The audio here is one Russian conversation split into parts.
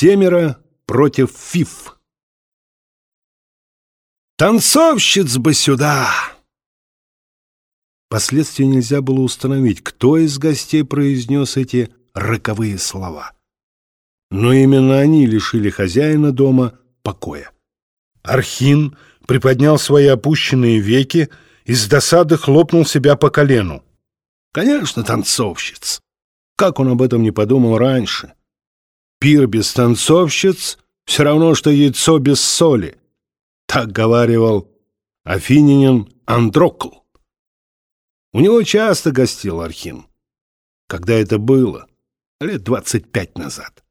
Семеро против Фиф. «Танцовщиц бы сюда!» Впоследствии нельзя было установить, кто из гостей произнес эти роковые слова. Но именно они лишили хозяина дома покоя. Архин приподнял свои опущенные веки и с досады хлопнул себя по колену. Конечно, танцовщиц. Как он об этом не подумал раньше? Пир без танцовщиц — все равно, что яйцо без соли. Так говаривал афининин Андрокл. У него часто гостил Архин. Когда это было? Лет двадцать пять назад.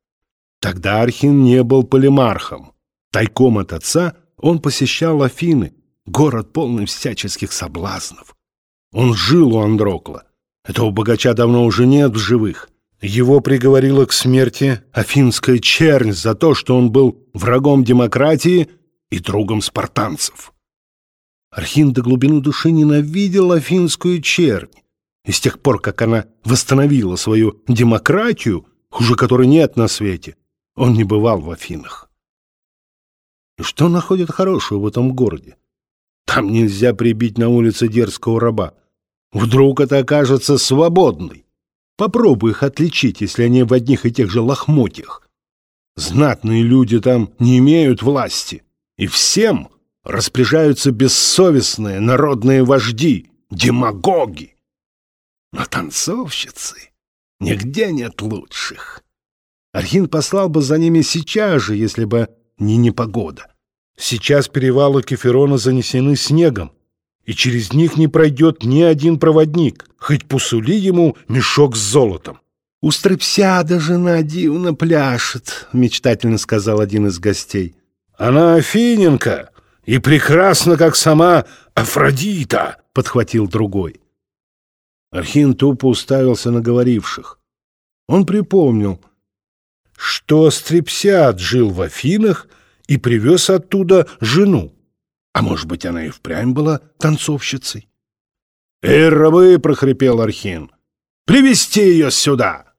Тогда Архин не был полимархом. Тайком от отца он посещал Афины, город полный всяческих соблазнов. Он жил у Андрокла. Этого богача давно уже нет в живых. Его приговорила к смерти афинская чернь за то, что он был врагом демократии и другом спартанцев. Архин до глубины души ненавидел афинскую чернь. И с тех пор, как она восстановила свою демократию, хуже которой нет на свете, он не бывал в Афинах. И что находит хорошего в этом городе? Там нельзя прибить на улице дерзкого раба. Вдруг это окажется свободной. Попробуй их отличить, если они в одних и тех же лохмотьях. Знатные люди там не имеют власти, и всем распоряжаются бессовестные народные вожди, демагоги. Но танцовщицы нигде нет лучших. Архин послал бы за ними сейчас же, если бы не непогода. Сейчас перевалы Кеферона занесены снегом, и через них не пройдет ни один проводник, хоть посули ему мешок с золотом. — У Стрепсиада жена дивно пляшет, — мечтательно сказал один из гостей. — Она афиненка и прекрасна, как сама Афродита, — подхватил другой. Архин тупо уставился на говоривших. Он припомнил, что Стрепсиад жил в Афинах и привез оттуда жену. А может быть, она и впрямь была танцовщицей? «Эй, рабы!» — прохрипел Архин. «Привести ее сюда!»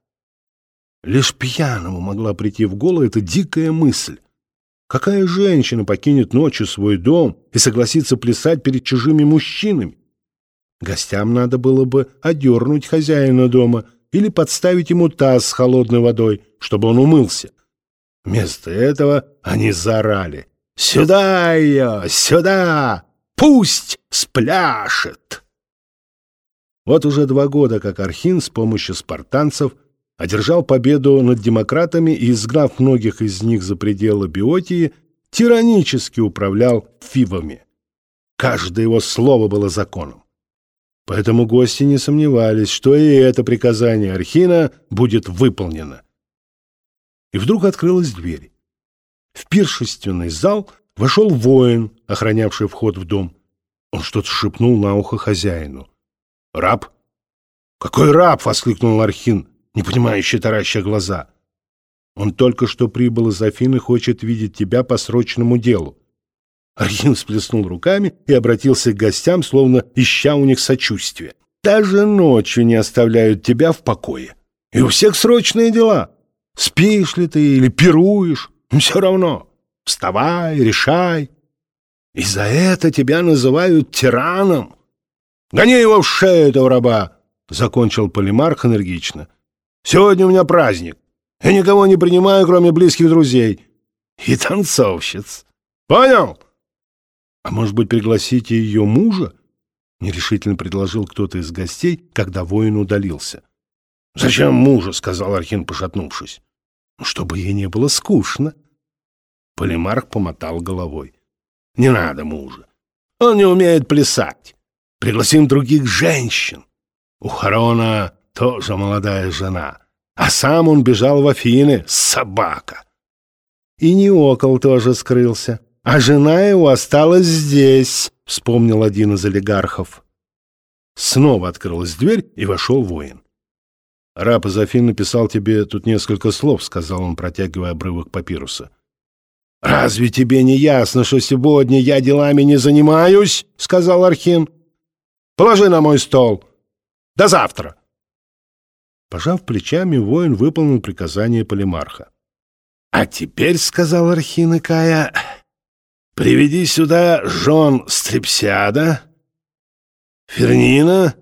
Лишь пьяному могла прийти в голову эта дикая мысль. Какая женщина покинет ночью свой дом и согласится плясать перед чужими мужчинами? Гостям надо было бы одернуть хозяина дома или подставить ему таз с холодной водой, чтобы он умылся. Вместо этого они заорали. «Сюда ее! Сюда! Пусть спляшет!» Вот уже два года, как Архин с помощью спартанцев одержал победу над демократами и, изгнав многих из них за пределы Биотии, тиранически управлял фивами. Каждое его слово было законом. Поэтому гости не сомневались, что и это приказание Архина будет выполнено. И вдруг открылась дверь. В пиршественный зал вошел воин, охранявший вход в дом. Он что-то шепнул на ухо хозяину. «Раб?» «Какой раб?» — воскликнул Архин, не понимающий тараща глаза. «Он только что прибыл из Афины, хочет видеть тебя по срочному делу. Архин сплеснул руками и обратился к гостям, словно ища у них сочувствия. «Даже ночью не оставляют тебя в покое. И у всех срочные дела. Спишь ли ты или пируешь, все равно. Вставай, решай. И за это тебя называют тираном. Гони его в шею, этого раба!» — закончил Полимарх энергично. «Сегодня у меня праздник. Я никого не принимаю, кроме близких друзей. И танцовщиц. Понял?» «А может быть, пригласите ее мужа?» — нерешительно предложил кто-то из гостей, когда воин удалился. «Зачем мужа?» — сказал Архин, пошатнувшись. «Ну, «Чтобы ей не было скучно». Полимарх помотал головой. «Не надо мужа. Он не умеет плясать. Пригласим других женщин. У Харона тоже молодая жена, а сам он бежал в Афины, собака». И Неокол тоже скрылся а жена его осталась здесь», — вспомнил один из олигархов. Снова открылась дверь, и вошел воин. «Раб из Афин написал тебе тут несколько слов», — сказал он, протягивая обрывок папируса. «Разве тебе не ясно, что сегодня я делами не занимаюсь?» — сказал Архин. «Положи на мой стол. До завтра!» Пожав плечами, воин выполнил приказание полимарха. А теперь, — сказал Архин и Кая, — приведи сюда жен Стрепсиада, Фернина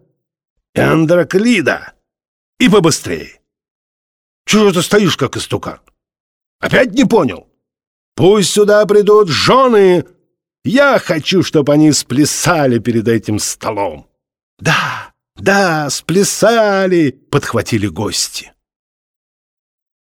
и Андроклида, и побыстрее. Чего ты стоишь, как истукан? Опять не понял? Пусть сюда придут жены. Я хочу, чтобы они сплясали перед этим столом. Да, да, сплясали, подхватили гости.